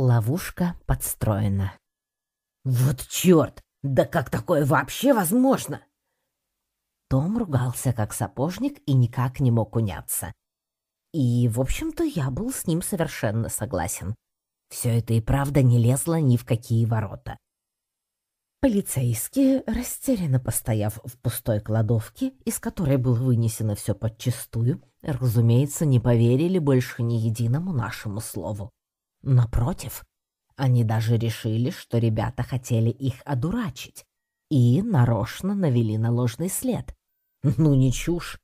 Ловушка подстроена. «Вот черт! Да как такое вообще возможно?» Том ругался как сапожник и никак не мог уняться. И, в общем-то, я был с ним совершенно согласен. Все это и правда не лезло ни в какие ворота. Полицейские, растерянно постояв в пустой кладовке, из которой было вынесено все подчистую, разумеется, не поверили больше ни единому нашему слову. Напротив, они даже решили, что ребята хотели их одурачить, и нарочно навели на ложный след. Ну не чушь.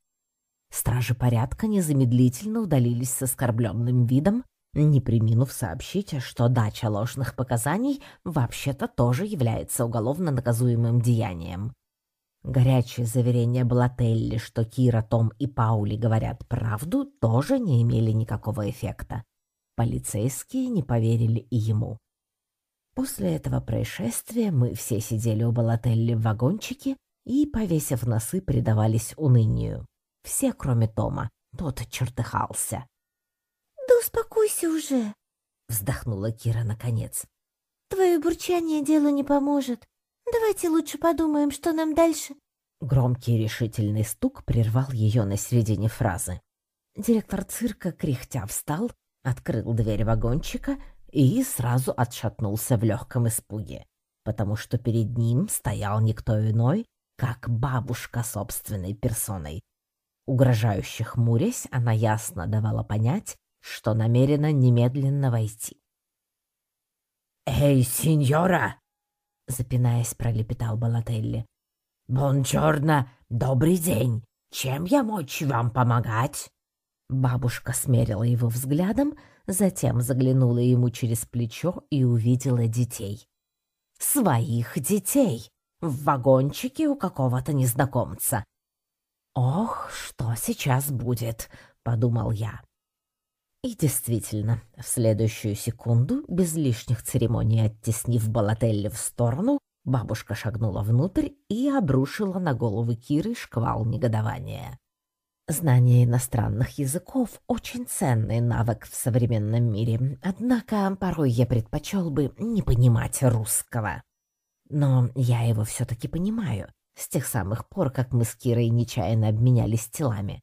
Стражи порядка незамедлительно удалились с оскорбленным видом, не приминув сообщить, что дача ложных показаний вообще-то тоже является уголовно наказуемым деянием. Горячие заверения Балателли, что Кира, Том и Паули говорят правду, тоже не имели никакого эффекта. Полицейские не поверили и ему. После этого происшествия мы все сидели у Балателли в вагончике и, повесив носы, предавались унынию. Все, кроме Тома. Тот чертыхался. «Да успокойся уже!» — вздохнула Кира наконец. «Твое бурчание делу не поможет. Давайте лучше подумаем, что нам дальше». Громкий решительный стук прервал ее на середине фразы. Директор цирка кряхтя встал, открыл дверь вагончика и сразу отшатнулся в легком испуге, потому что перед ним стоял никто иной, как бабушка собственной персоной. Угрожающе хмурясь, она ясно давала понять, что намерена немедленно войти. «Эй, сеньора!» — запинаясь, пролепетал Балателли. «Бонджорно, добрый день! Чем я мочь вам помогать?» Бабушка смерила его взглядом, затем заглянула ему через плечо и увидела детей. Своих детей! В вагончике у какого-то незнакомца. «Ох, что сейчас будет!» — подумал я. И действительно, в следующую секунду, без лишних церемоний оттеснив Балателли в сторону, бабушка шагнула внутрь и обрушила на голову Киры шквал негодования. Знание иностранных языков — очень ценный навык в современном мире, однако порой я предпочел бы не понимать русского. Но я его все-таки понимаю, с тех самых пор, как мы с Кирой нечаянно обменялись телами.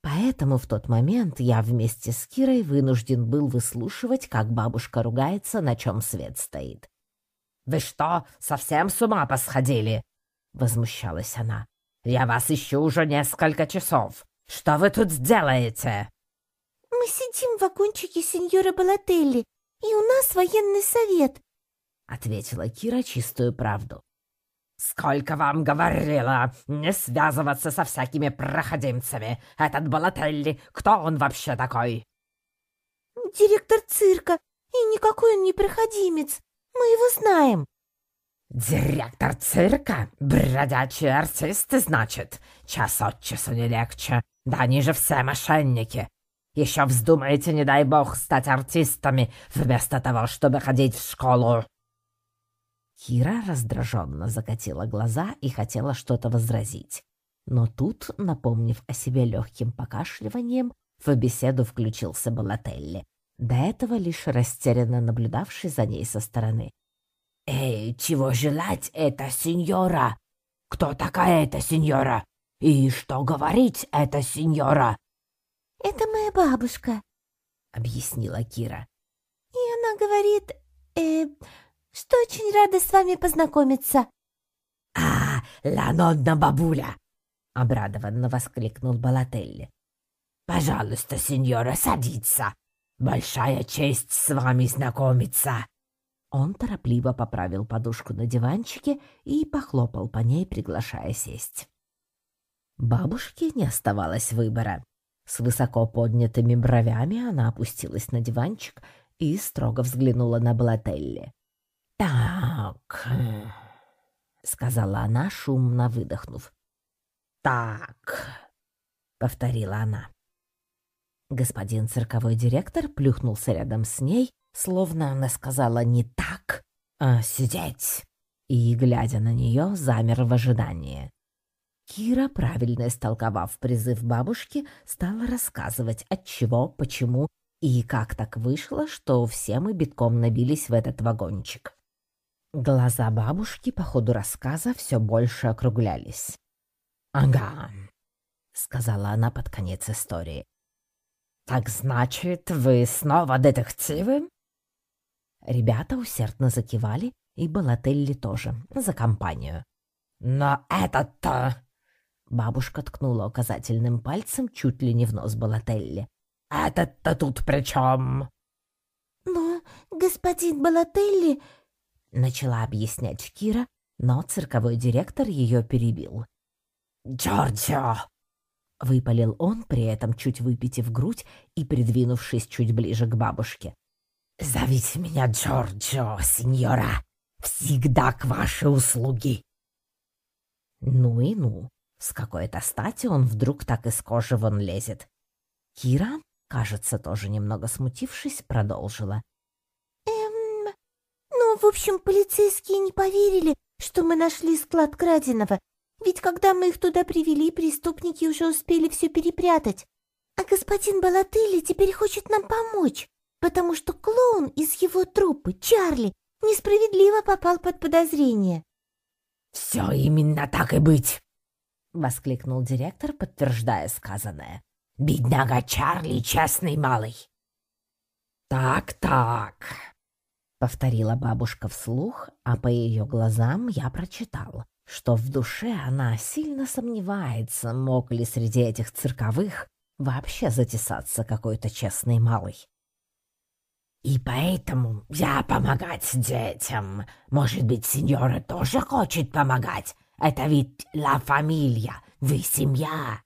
Поэтому в тот момент я вместе с Кирой вынужден был выслушивать, как бабушка ругается, на чем свет стоит. «Вы что, совсем с ума посходили?» — возмущалась она. «Я вас ищу уже несколько часов. Что вы тут делаете?» «Мы сидим в вагончике сеньора Балателли, и у нас военный совет», — ответила Кира чистую правду. «Сколько вам говорила не связываться со всякими проходимцами? Этот Балателли, кто он вообще такой?» «Директор цирка, и никакой он не проходимец. Мы его знаем». «Директор цирка? Бродячие артисты, значит? Час от часу не легче. Да они же все мошенники. Еще вздумаете, не дай бог, стать артистами, вместо того, чтобы ходить в школу». Кира раздраженно закатила глаза и хотела что-то возразить. Но тут, напомнив о себе легким покашливанием, в беседу включился Балателли, до этого лишь растерянно наблюдавший за ней со стороны. «Эй, чего желать это, сеньора? Кто такая эта сеньора? И что говорить эта сеньора?» «Это моя бабушка», — объяснила Кира. «И она говорит, э, что очень рада с вами познакомиться». «А, ланодна бабуля!» — обрадованно воскликнул Балателли. «Пожалуйста, сеньора, садиться. Большая честь с вами знакомиться». Он торопливо поправил подушку на диванчике и похлопал по ней, приглашая сесть. Бабушке не оставалось выбора. С высоко поднятыми бровями она опустилась на диванчик и строго взглянула на Балателли. «Так», — сказала она, шумно выдохнув. «Так», — повторила она. Господин цирковой директор плюхнулся рядом с ней, словно она сказала не «так», а «сидеть», и, глядя на нее, замер в ожидании. Кира, правильно истолковав призыв бабушки, стала рассказывать, от чего, почему И как так вышло, что все мы битком набились в этот вагончик? Глаза бабушки по ходу рассказа все больше округлялись. «Ага», — сказала она под конец истории. «Так значит, вы снова детективы?» Ребята усердно закивали, и Балателли тоже, за компанию. «Но этот-то...» Бабушка ткнула указательным пальцем чуть ли не в нос Балателли. «Этот-то тут при чем?» «Ну, господин Балателли...» Начала объяснять Кира, но цирковой директор ее перебил. «Джорджио!» Выпалил он, при этом чуть выпитив грудь и придвинувшись чуть ближе к бабушке. «Зовите меня Джорджио, сеньора. Всегда к вашей услуги». Ну и ну. С какой-то стати он вдруг так из кожи вон лезет. Кира, кажется, тоже немного смутившись, продолжила. «Эм... Ну, в общем, полицейские не поверили, что мы нашли склад краденого. Ведь когда мы их туда привели, преступники уже успели все перепрятать. А господин Балатылли теперь хочет нам помочь, потому что клоун из его труппы, Чарли, несправедливо попал под подозрение». «Все именно так и быть!» — воскликнул директор, подтверждая сказанное. «Бедняга Чарли, честный малый!» «Так-так», — повторила бабушка вслух, а по ее глазам я прочитал, что в душе она сильно сомневается, мог ли среди этих цирковых вообще затесаться какой-то честный малый. «И поэтому я помогать детям. Может быть, сеньора тоже хочет помогать? Это ведь ла фамилия, вы семья».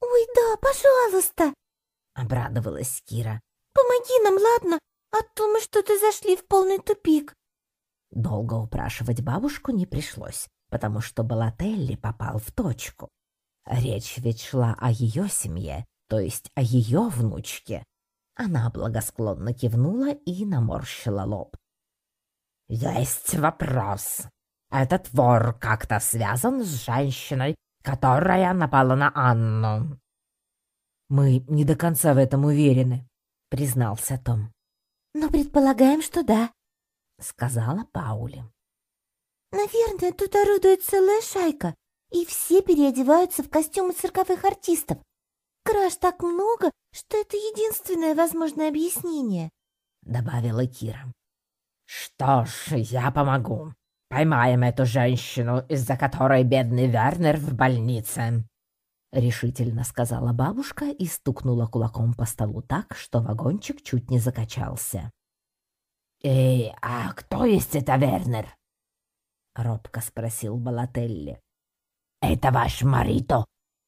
«Ой, да, пожалуйста», — обрадовалась Кира. «Помоги нам, ладно? А то мы что-то зашли в полный тупик». Долго упрашивать бабушку не пришлось, потому что Балателли попал в точку. Речь ведь шла о ее семье, то есть о ее внучке. Она благосклонно кивнула и наморщила лоб. «Есть вопрос. Этот вор как-то связан с женщиной, которая напала на Анну?» «Мы не до конца в этом уверены», — признался Том. «Но предполагаем, что да», — сказала Паули. «Наверное, тут орудует целая шайка, и все переодеваются в костюмы цирковых артистов. Краж так много, что это единственное возможное объяснение», — добавила Кира. «Что ж, я помогу. Поймаем эту женщину, из-за которой бедный Вернер в больнице», — решительно сказала бабушка и стукнула кулаком по столу так, что вагончик чуть не закачался. «Эй, а кто есть это Вернер?» — робко спросил Балателли. «Это ваш Марито?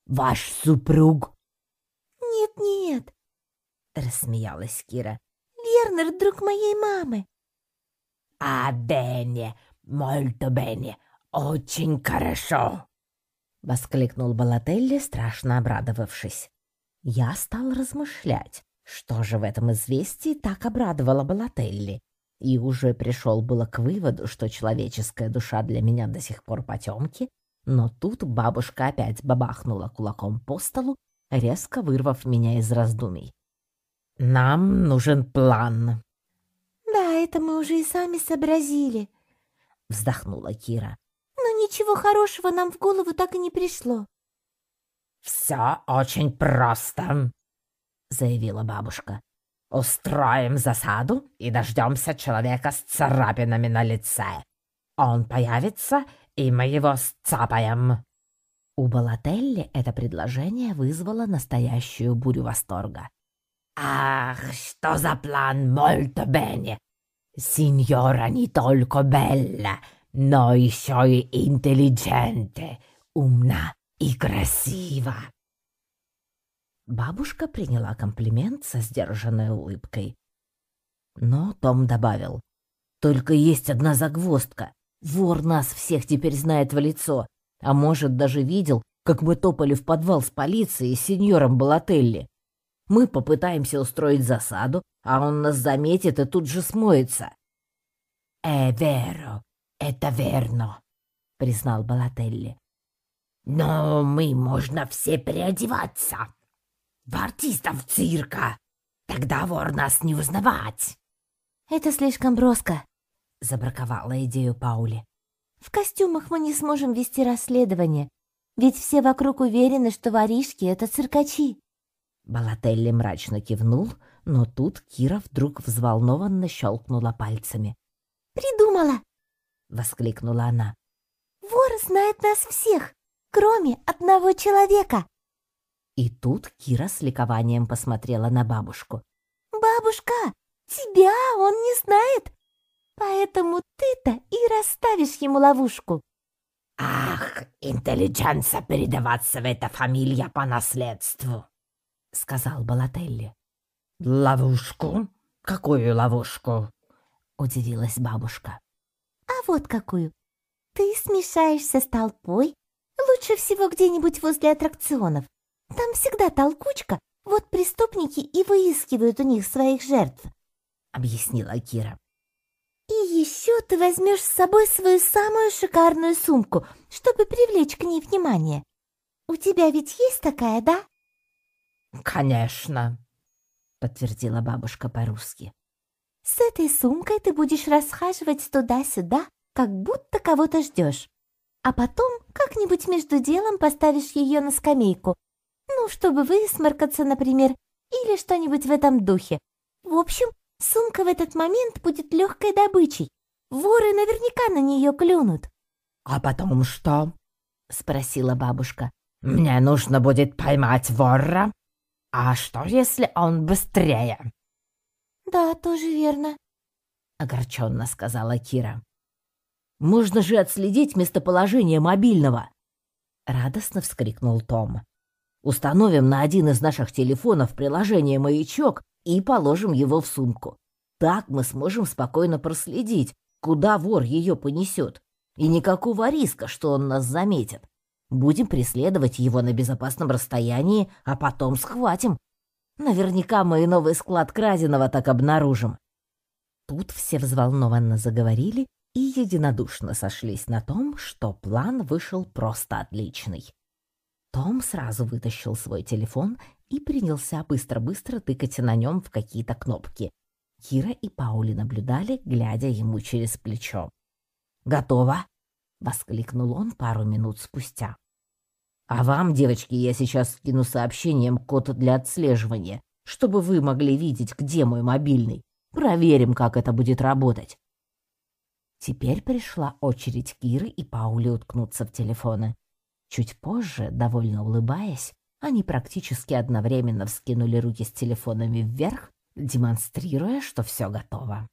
Ваш супруг?» «Нет-нет», — рассмеялась Кира. «Вернер — друг моей мамы». «А, Бенни, мольто Бенни, очень хорошо!» — воскликнул Балателли, страшно обрадовавшись. Я стал размышлять, что же в этом известии так обрадовало Балателли, и уже пришел было к выводу, что человеческая душа для меня до сих пор потемки, но тут бабушка опять бабахнула кулаком по столу, резко вырвав меня из раздумий. «Нам нужен план». «Да, это мы уже и сами сообразили», — вздохнула Кира. «Но ничего хорошего нам в голову так и не пришло». «Все очень просто», — заявила бабушка. «Устроим засаду и дождемся человека с царапинами на лице. Он появится, и мы его сцапаем». У Балателли это предложение вызвало настоящую бурю восторга. «Ах, что за план Мольто Бенни! Синьора не только белла, но еще и интеллигенте, умна и красива!» Бабушка приняла комплимент со сдержанной улыбкой. Но Том добавил, «Только есть одна загвоздка. Вор нас всех теперь знает в лицо, а может, даже видел, как мы топали в подвал с полицией и сеньором Балателли. Мы попытаемся устроить засаду, а он нас заметит и тут же смоется». «Э, веро, это верно», — признал Балателли. «Но мы можно все переодеваться в артистов цирка. Тогда вор нас не узнавать. Это слишком броско, забраковала идею Паули. В костюмах мы не сможем вести расследование, ведь все вокруг уверены, что воришки — это циркачи. Балателли мрачно кивнул, но тут Кира вдруг взволнованно щелкнула пальцами. «Придумала!» — воскликнула она. «Вор знает нас всех, кроме одного человека!» И тут Кира с ликованием посмотрела на бабушку. «Бабушка, тебя он не знает, поэтому ты-то и расставишь ему ловушку». «Ах, интеллигенция передаваться в эта фамилия по наследству», — сказал Балателли. «Ловушку? Какую ловушку?» — удивилась бабушка. «А вот какую. Ты смешаешься с толпой, лучше всего где-нибудь возле аттракционов. Там всегда толкучка, вот преступники и выискивают у них своих жертв», — объяснила Кира. «И еще ты возьмешь с собой свою самую шикарную сумку, чтобы привлечь к ней внимание. У тебя ведь есть такая, да?» «Конечно», — подтвердила бабушка по-русски. «С этой сумкой ты будешь расхаживать туда-сюда, как будто кого-то ждешь. А потом как-нибудь между делом поставишь ее на скамейку, ну, чтобы высморкаться, например, или что-нибудь в этом духе. В общем, сумка в этот момент будет легкой добычей. Воры наверняка на нее клюнут. «А потом что?» — спросила бабушка. «Мне нужно будет поймать вора. А что, если он быстрее?» «Да, тоже верно», — огорченно сказала Кира. «Можно же отследить местоположение мобильного!» — радостно вскрикнул Том. Установим на один из наших телефонов приложение «Маячок» и положим его в сумку. Так мы сможем спокойно проследить, куда вор ее понесет. И никакого риска, что он нас заметит. Будем преследовать его на безопасном расстоянии, а потом схватим. Наверняка мы и новый склад краденого так обнаружим. Тут все взволнованно заговорили и единодушно сошлись на том, что план вышел просто отличный. Том сразу вытащил свой телефон и принялся быстро-быстро тыкать на нем в какие-то кнопки. Кира и Паули наблюдали, глядя ему через плечо. «Готово!» — воскликнул он пару минут спустя. «А вам, девочки, я сейчас скину сообщением код для отслеживания, чтобы вы могли видеть, где мой мобильный. Проверим, как это будет работать». Теперь пришла очередь Киры и Паули уткнуться в телефоны. Чуть позже, довольно улыбаясь, они практически одновременно вскинули руки с телефонами вверх, демонстрируя, что все готово.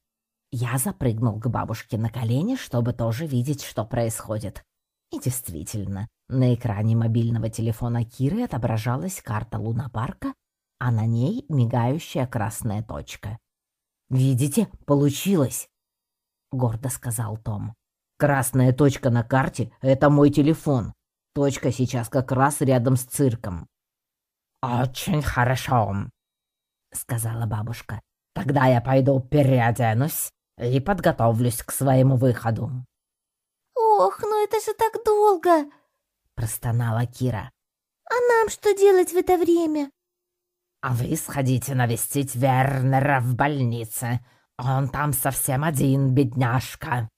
Я запрыгнул к бабушке на колени, чтобы тоже видеть, что происходит. И действительно, на экране мобильного телефона Киры отображалась карта лунопарка, а на ней мигающая красная точка. «Видите, получилось!» — гордо сказал Том. «Красная точка на карте — это мой телефон. Точка сейчас как раз рядом с цирком. «Очень хорошо», — сказала бабушка. «Тогда я пойду переоденусь и подготовлюсь к своему выходу». «Ох, ну это же так долго!» — простонала Кира. «А нам что делать в это время?» «А вы сходите навестить Вернера в больнице. Он там совсем один, бедняжка».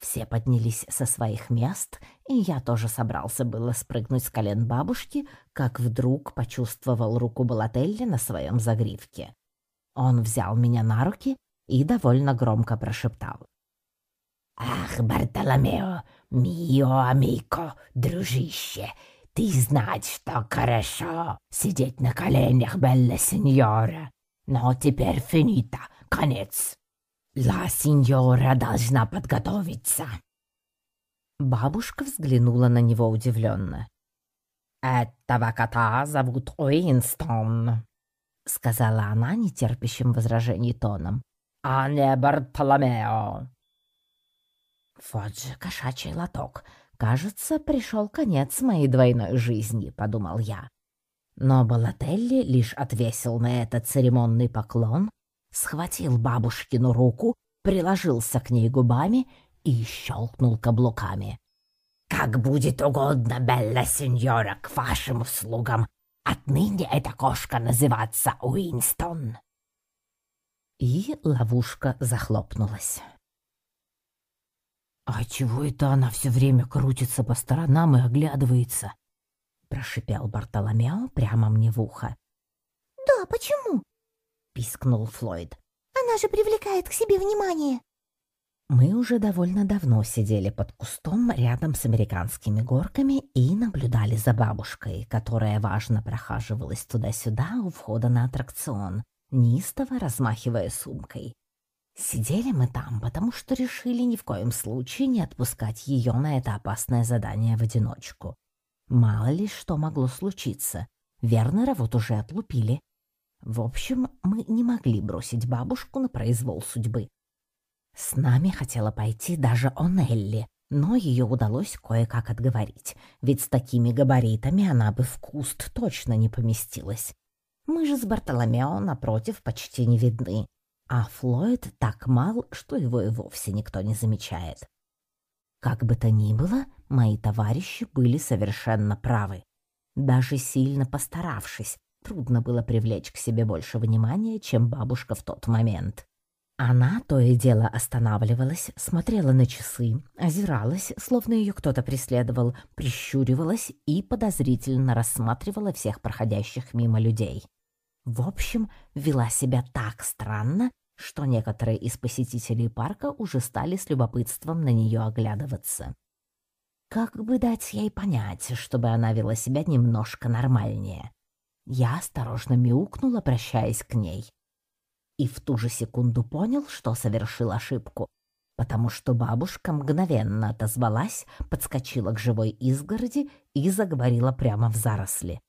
Все поднялись со своих мест, и я тоже собрался было спрыгнуть с колен бабушки, как вдруг почувствовал руку Балателли на своем загривке. Он взял меня на руки и довольно громко прошептал. «Ах, Бартоломео, мио амико, дружище, ты знать, что хорошо сидеть на коленях Белла Сеньора, но теперь финита, конец». «Ла сеньора должна подготовиться». Бабушка взглянула на него удивленно. «Этого кота зовут Уинстон», — сказала она нетерпящим возражений тоном. «А не Бартоломео». «Вот же кошачий лоток. Кажется, пришел конец моей двойной жизни», — подумал я. Но Балателли лишь отвесил на это церемонный поклон схватил бабушкину руку, приложился к ней губами и щелкнул каблуками. «Как будет угодно, Белла Сеньора, к вашим услугам. Отныне эта кошка называться Уинстон. И ловушка захлопнулась. «А чего это она все время крутится по сторонам и оглядывается?» — прошипел Бартоломео прямо мне в ухо. «Да, почему?» — пискнул Флойд. «Она же привлекает к себе внимание». Мы уже довольно давно сидели под кустом рядом с американскими горками и наблюдали за бабушкой, которая важно прохаживалась туда-сюда у входа на аттракцион, неистово размахивая сумкой. Сидели мы там, потому что решили ни в коем случае не отпускать ее на это опасное задание в одиночку. Мало ли что могло случиться. Вернера вот уже отлупили. В общем, мы не могли бросить бабушку на произвол судьбы. С нами хотела пойти даже Онелли, но ее удалось кое-как отговорить, ведь с такими габаритами она бы в куст точно не поместилась. Мы же с Бартоломео, напротив, почти не видны, а Флойд так мал, что его и вовсе никто не замечает. Как бы то ни было, мои товарищи были совершенно правы. Даже сильно постаравшись, трудно было привлечь к себе больше внимания, чем бабушка в тот момент. Она то и дело останавливалась, смотрела на часы, озиралась, словно ее кто-то преследовал, прищуривалась и подозрительно рассматривала всех проходящих мимо людей. В общем, вела себя так странно, что некоторые из посетителей парка уже стали с любопытством на нее оглядываться. Как бы дать ей понять, чтобы она вела себя немножко нормальнее? Я осторожно мяукнула, обращаясь к ней и в ту же секунду понял, что совершил ошибку, потому что бабушка мгновенно отозвалась, подскочила к живой изгороди и заговорила прямо в заросли.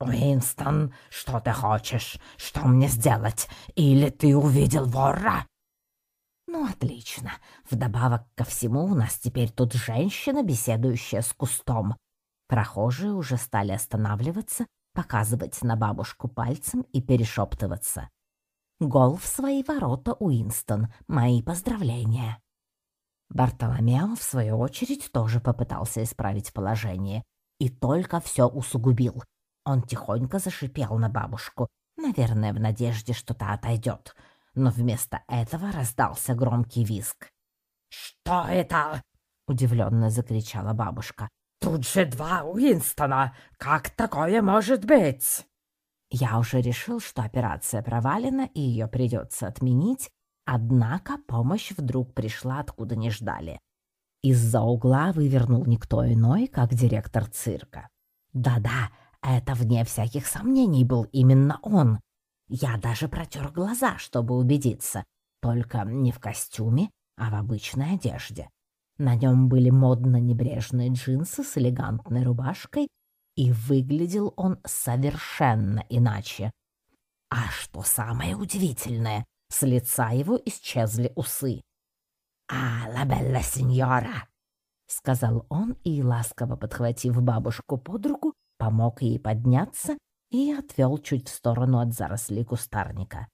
«Уинстон, что ты хочешь? Что мне сделать? Или ты увидел вора?» «Ну, отлично. Вдобавок ко всему у нас теперь тут женщина, беседующая с кустом». Прохожие уже стали останавливаться, показывать на бабушку пальцем и перешептываться. Гол в свои ворота, Уинстон. Мои поздравления. Бартоломео, в свою очередь, тоже попытался исправить положение. И только все усугубил. Он тихонько зашипел на бабушку, наверное, в надежде, что та отойдет. Но вместо этого раздался громкий визг. «Что это?» — удивленно закричала бабушка. «Тут же два Уинстона! Как такое может быть?» Я уже решил, что операция провалена и ее придется отменить, однако помощь вдруг пришла откуда не ждали. Из-за угла вывернул никто иной, как директор цирка. Да-да, это, вне всяких сомнений, был именно он. Я даже протер глаза, чтобы убедиться. Только не в костюме, а в обычной одежде. На нем были модно-небрежные джинсы с элегантной рубашкой и выглядел он совершенно иначе. А что самое удивительное, с лица его исчезли усы. «А, ла белла сеньора!» — сказал он и, ласково подхватив бабушку под руку, помог ей подняться и отвел чуть в сторону от зарослей кустарника.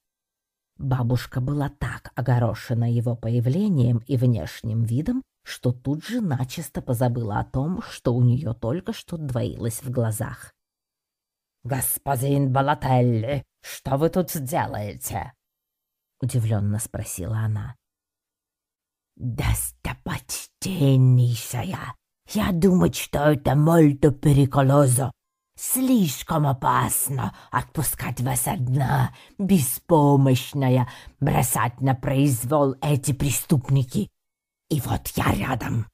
Бабушка была так огорошена его появлением и внешним видом, что тут же начисто позабыла о том, что у нее только что двоилось в глазах. «Господин Балателли, что вы тут делаете?» — удивленно спросила она. «Достопочтеннейшая, я думаю, что это мольто периколозо. Слишком опасно отпускать вас одна, беспомощная, бросать на произвол эти преступники. И вот я рядом.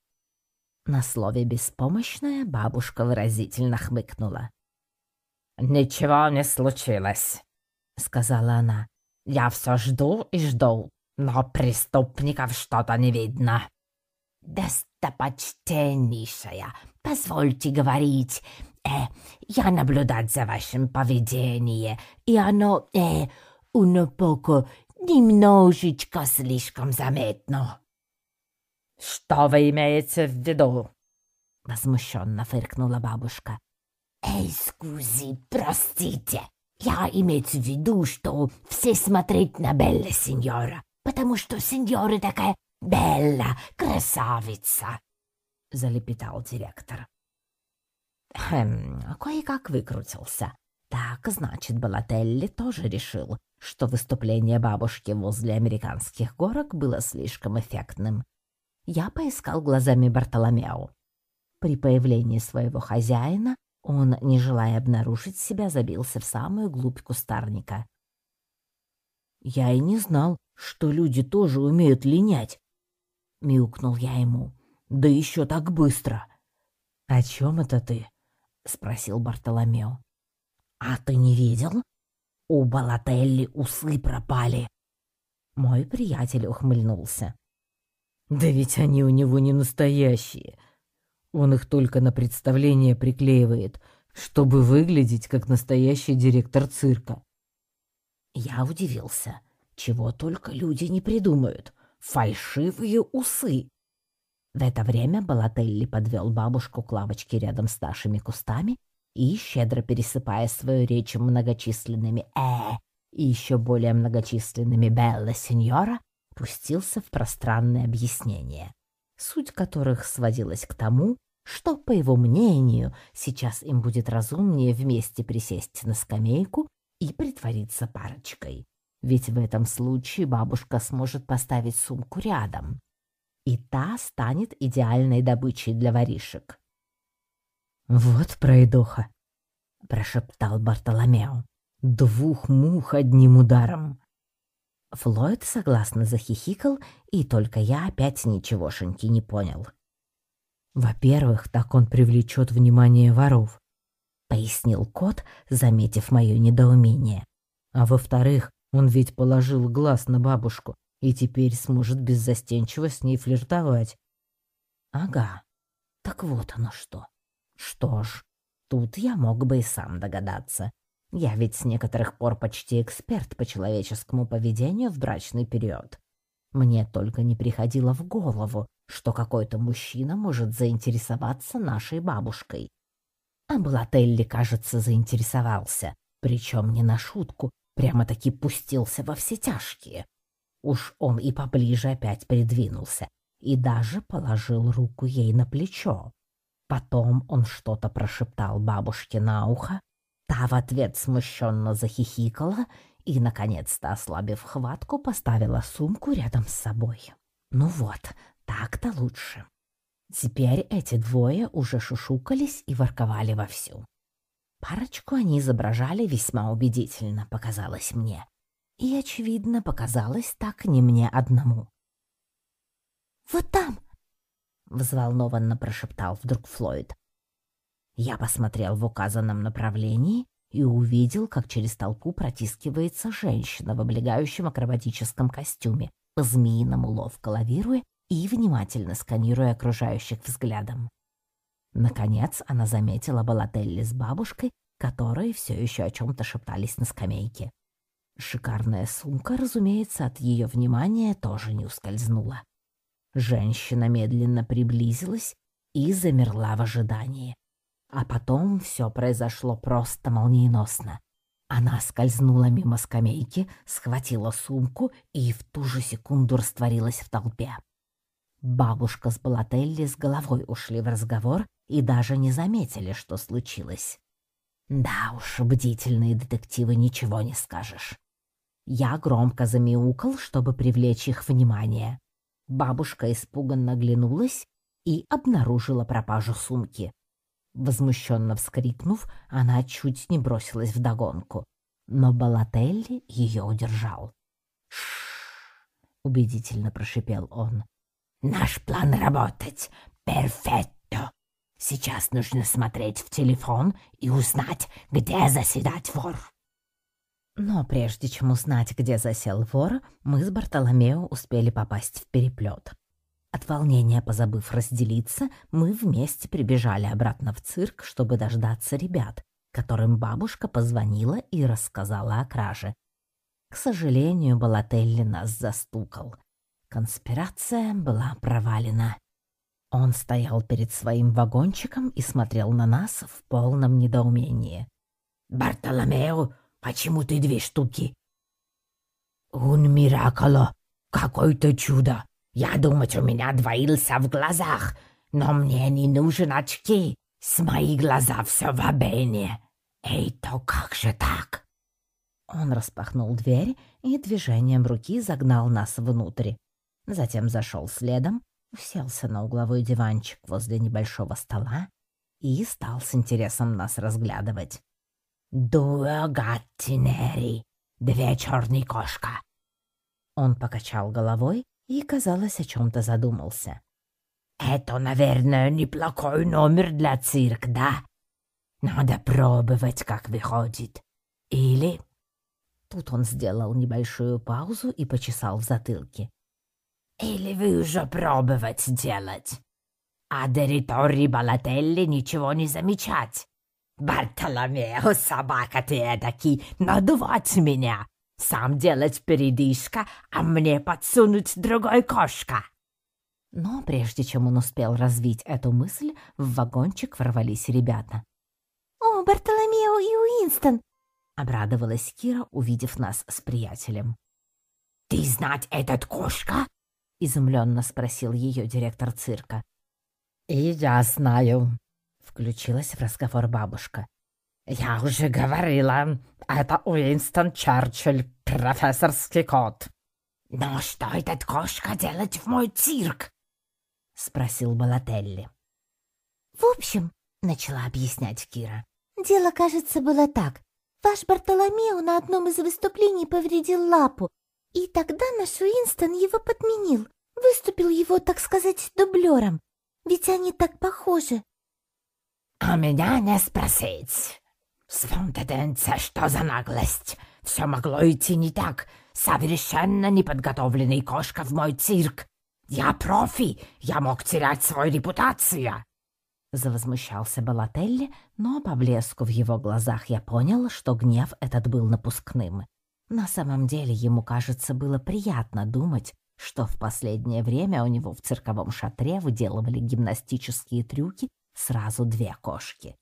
На слове «беспомощная» бабушка выразительно хмыкнула. «Ничего не случилось», — сказала она. «Я все жду и жду, но преступников что-то не видно». «Достопочтеннейшая, позвольте говорить. Э, я наблюдать за вашим поведением, и оно, э, un poco, немножечко слишком заметно». «Что вы имеете в виду?» — возмущенно фыркнула бабушка. «Эй, скузи, простите, я иметь в виду, что все смотреть на Белла сеньора, потому что сеньора такая Белла, красавица!» — залепетал директор. Хм, кое-как выкрутился. Так, значит, Балателли тоже решил, что выступление бабушки возле американских горок было слишком эффектным. Я поискал глазами Бартоломео. При появлении своего хозяина он, не желая обнаружить себя, забился в самую глубь кустарника. «Я и не знал, что люди тоже умеют линять», — мяукнул я ему. «Да еще так быстро!» «О чем это ты?» — спросил Бартоломео. «А ты не видел? У Балателли усы пропали!» Мой приятель ухмыльнулся. «Да ведь они у него не настоящие!» Он их только на представление приклеивает, чтобы выглядеть как настоящий директор цирка. Я удивился. Чего только люди не придумают. Фальшивые усы. В это время Балателли подвел бабушку к лавочке рядом с нашими кустами и, щедро пересыпая свою речь многочисленными «э» и еще более многочисленными «белла сеньора», пустился в пространное объяснение суть которых сводилась к тому, что, по его мнению, сейчас им будет разумнее вместе присесть на скамейку и притвориться парочкой. Ведь в этом случае бабушка сможет поставить сумку рядом, и та станет идеальной добычей для воришек. «Вот пройдоха!» — прошептал Бартоломео. «Двух мух одним ударом!» Флойд согласно захихикал, и только я опять ничегошеньки не понял. «Во-первых, так он привлечет внимание воров», — пояснил кот, заметив мое недоумение. «А во-вторых, он ведь положил глаз на бабушку и теперь сможет беззастенчиво с ней флиртовать». «Ага, так вот оно что. Что ж, тут я мог бы и сам догадаться. Я ведь с некоторых пор почти эксперт по человеческому поведению в брачный период. Мне только не приходило в голову, что какой-то мужчина может заинтересоваться нашей бабушкой. А Блателли, кажется, заинтересовался, причем не на шутку, прямо-таки пустился во все тяжкие. Уж он и поближе опять придвинулся и даже положил руку ей на плечо. Потом он что-то прошептал бабушке на ухо, Та в ответ смущенно захихикала и, наконец-то ослабив хватку, поставила сумку рядом с собой. Ну вот, так-то лучше. Теперь эти двое уже шушукались и ворковали вовсю. Парочку они изображали весьма убедительно, показалось мне. И, очевидно, показалось так не мне одному. «Вот там!» — взволнованно прошептал вдруг Флойд. Я посмотрел в указанном направлении и увидел, как через толпу протискивается женщина в облегающем акробатическом костюме, по-змеиному ловко лавируя и внимательно сканируя окружающих взглядом. Наконец она заметила Балателли с бабушкой, которые все еще о чем-то шептались на скамейке. Шикарная сумка, разумеется, от ее внимания тоже не ускользнула. Женщина медленно приблизилась и замерла в ожидании. А потом все произошло просто молниеносно. Она скользнула мимо скамейки, схватила сумку и в ту же секунду растворилась в толпе. Бабушка с Балателли с головой ушли в разговор и даже не заметили, что случилось. Да уж, бдительные детективы ничего не скажешь. Я громко замяукал, чтобы привлечь их внимание. Бабушка испуганно оглянулась и обнаружила пропажу сумки. Возмущенно вскрикнув, она чуть не бросилась в догонку, но Балателли ее удержал. «Ш-ш-ш!» убедительно прошипел он. «Наш план работать! Перфетто! Сейчас нужно смотреть в телефон и узнать, где заседать вор!» Но прежде чем узнать, где засел вор, мы с Бартоломео успели попасть в переплет. От волнения позабыв разделиться, мы вместе прибежали обратно в цирк, чтобы дождаться ребят, которым бабушка позвонила и рассказала о краже. К сожалению, Балателли нас застукал. Конспирация была провалена. Он стоял перед своим вагончиком и смотрел на нас в полном недоумении. «Бартоломео, почему ты две штуки?» «Un miracolo! Какое-то чудо!» Я думать, у меня двоился в глазах, но мне не нужен очки. С мои глаза все в обене. «Эй, то как же так?» Он распахнул дверь и движением руки загнал нас внутрь. Затем зашел следом, уселся на угловой диванчик возле небольшого стола и стал с интересом нас разглядывать. «Дуэ гаттинери, две черные кошка». Он покачал головой и, казалось, о чем-то задумался. «Это, наверное, неплохой номер для цирка, да? Надо пробовать, как выходит. Или...» Тут он сделал небольшую паузу и почесал в затылке. «Или вы уже пробовать делать? А территории Балателли ничего не замечать. Бартоломео, собака ты эдакий, надувать меня, сам делать передышка, а мне подсунуть другой кошка. Но прежде чем он успел развить эту мысль, в вагончик ворвались ребята. «О, Бартоломео и Уинстон!» — обрадовалась Кира, увидев нас с приятелем. «Ты знать этот кошка?» — изумленно спросил ее директор цирка. «И я знаю», — включилась в разговор бабушка. «Я уже говорила, это Уинстон Черчилль, профессорский кот». «Но что этот кошка делать в мой цирк?» — спросил Балателли. «В общем», — начала объяснять Кира, — «дело, кажется, было так. Ваш Бартоломео на одном из выступлений повредил лапу, и тогда наш Уинстон его подменил, выступил его, так сказать, дублером. Ведь они так похожи». «А меня не спросить. «Свонтеденце, что за наглость! Все могло идти не так. Совершенно неподготовленный кошка в мой цирк. Я профи, я мог терять свою репутацию!» Завозмущался Балателли, но по блеску в его глазах я понял, что гнев этот был напускным. На самом деле ему, кажется, было приятно думать, что в последнее время у него в цирковом шатре выделывали гимнастические трюки сразу две кошки.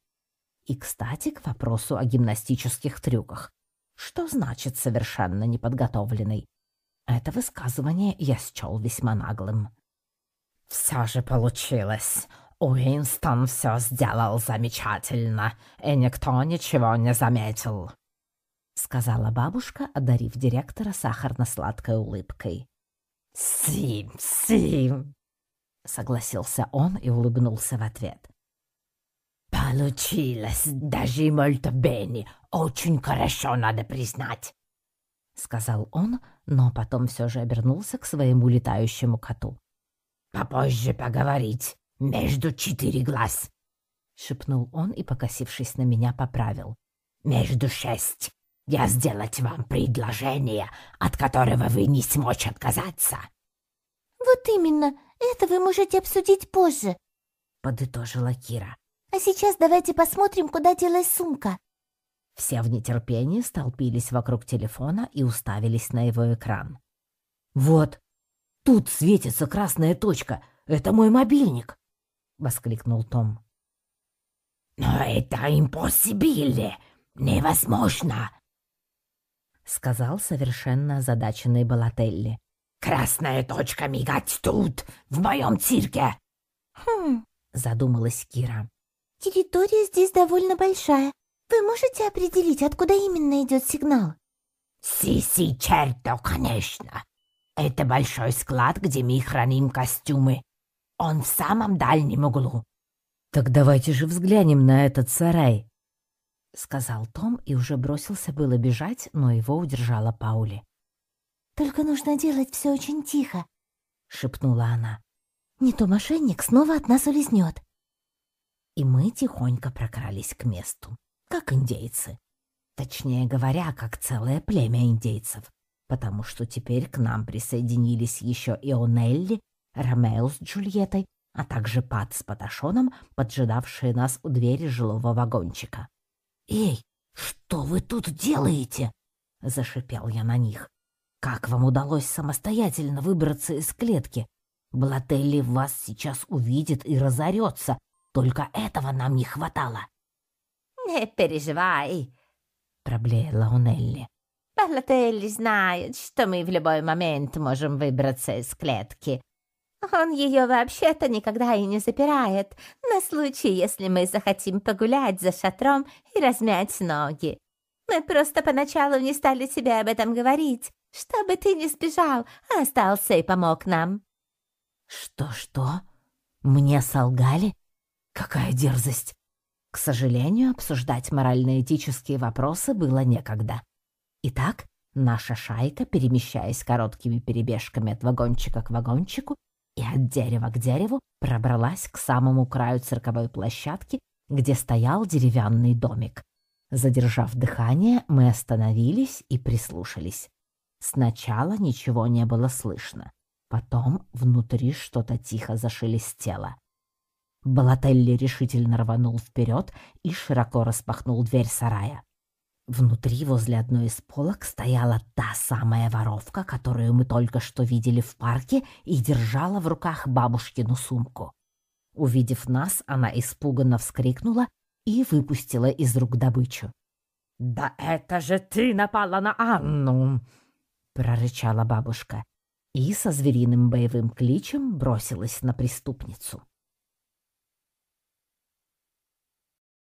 И, кстати, к вопросу о гимнастических трюках. Что значит «совершенно неподготовленный»? Это высказывание я счел весьма наглым. «Все же получилось. Уинстон все сделал замечательно, и никто ничего не заметил», — сказала бабушка, одарив директора сахарно-сладкой улыбкой. «Сим, Сим!» — согласился он и улыбнулся в ответ. «Получилось, даже мольто бенни, очень хорошо, надо признать», — сказал он, но потом все же обернулся к своему летающему коту. «Попозже поговорить, между четыре глаз», — шепнул он и, покосившись на меня, поправил. «Между шесть. Я сделать вам предложение, от которого вы не сможете отказаться». «Вот именно, это вы можете обсудить позже», — подытожила Кира. А сейчас давайте посмотрим, куда делась сумка». Все в нетерпении столпились вокруг телефона и уставились на его экран. «Вот, тут светится красная точка. Это мой мобильник!» — воскликнул Том. «Но это импосибиле! Невозможно!» — сказал совершенно озадаченный Балателли. «Красная точка мигать тут, в моем цирке!» «Хм...» — задумалась Кира. Территория здесь довольно большая. Вы можете определить, откуда именно идет сигнал? Сиси Черто, конечно. Это большой склад, где мы храним костюмы. Он в самом дальнем углу. Так давайте же взглянем на этот сарай, сказал Том и уже бросился было бежать, но его удержала Паули. Только нужно делать все очень тихо, шепнула она. Не то мошенник снова от нас улизнет и мы тихонько прокрались к месту, как индейцы. Точнее говоря, как целое племя индейцев, потому что теперь к нам присоединились еще и Онелли, Ромео с Джульеттой, а также Пат с Паташоном, поджидавшие нас у двери жилого вагончика. «Эй, что вы тут делаете?» — зашипел я на них. «Как вам удалось самостоятельно выбраться из клетки? Блателли вас сейчас увидит и разорется, только этого нам не хватало. «Не переживай», — проблеяла Унелли. «Баллателли знает, что мы в любой момент можем выбраться из клетки. Он ее вообще-то никогда и не запирает, на случай, если мы захотим погулять за шатром и размять ноги. Мы просто поначалу не стали тебе об этом говорить, чтобы ты не сбежал, а остался и помог нам». «Что-что? Мне солгали? Какая дерзость!» К сожалению, обсуждать морально-этические вопросы было некогда. Итак, наша шайка, перемещаясь короткими перебежками от вагончика к вагончику и от дерева к дереву, пробралась к самому краю цирковой площадки, где стоял деревянный домик. Задержав дыхание, мы остановились и прислушались. Сначала ничего не было слышно. Потом внутри что-то тихо зашелестело. Балателли решительно рванул вперед и широко распахнул дверь сарая. Внутри, возле одной из полок, стояла та самая воровка, которую мы только что видели в парке и держала в руках бабушкину сумку. Увидев нас, она испуганно вскрикнула и выпустила из рук добычу. «Да это же ты напала на Анну!» — прорычала бабушка и со звериным боевым кличем бросилась на преступницу.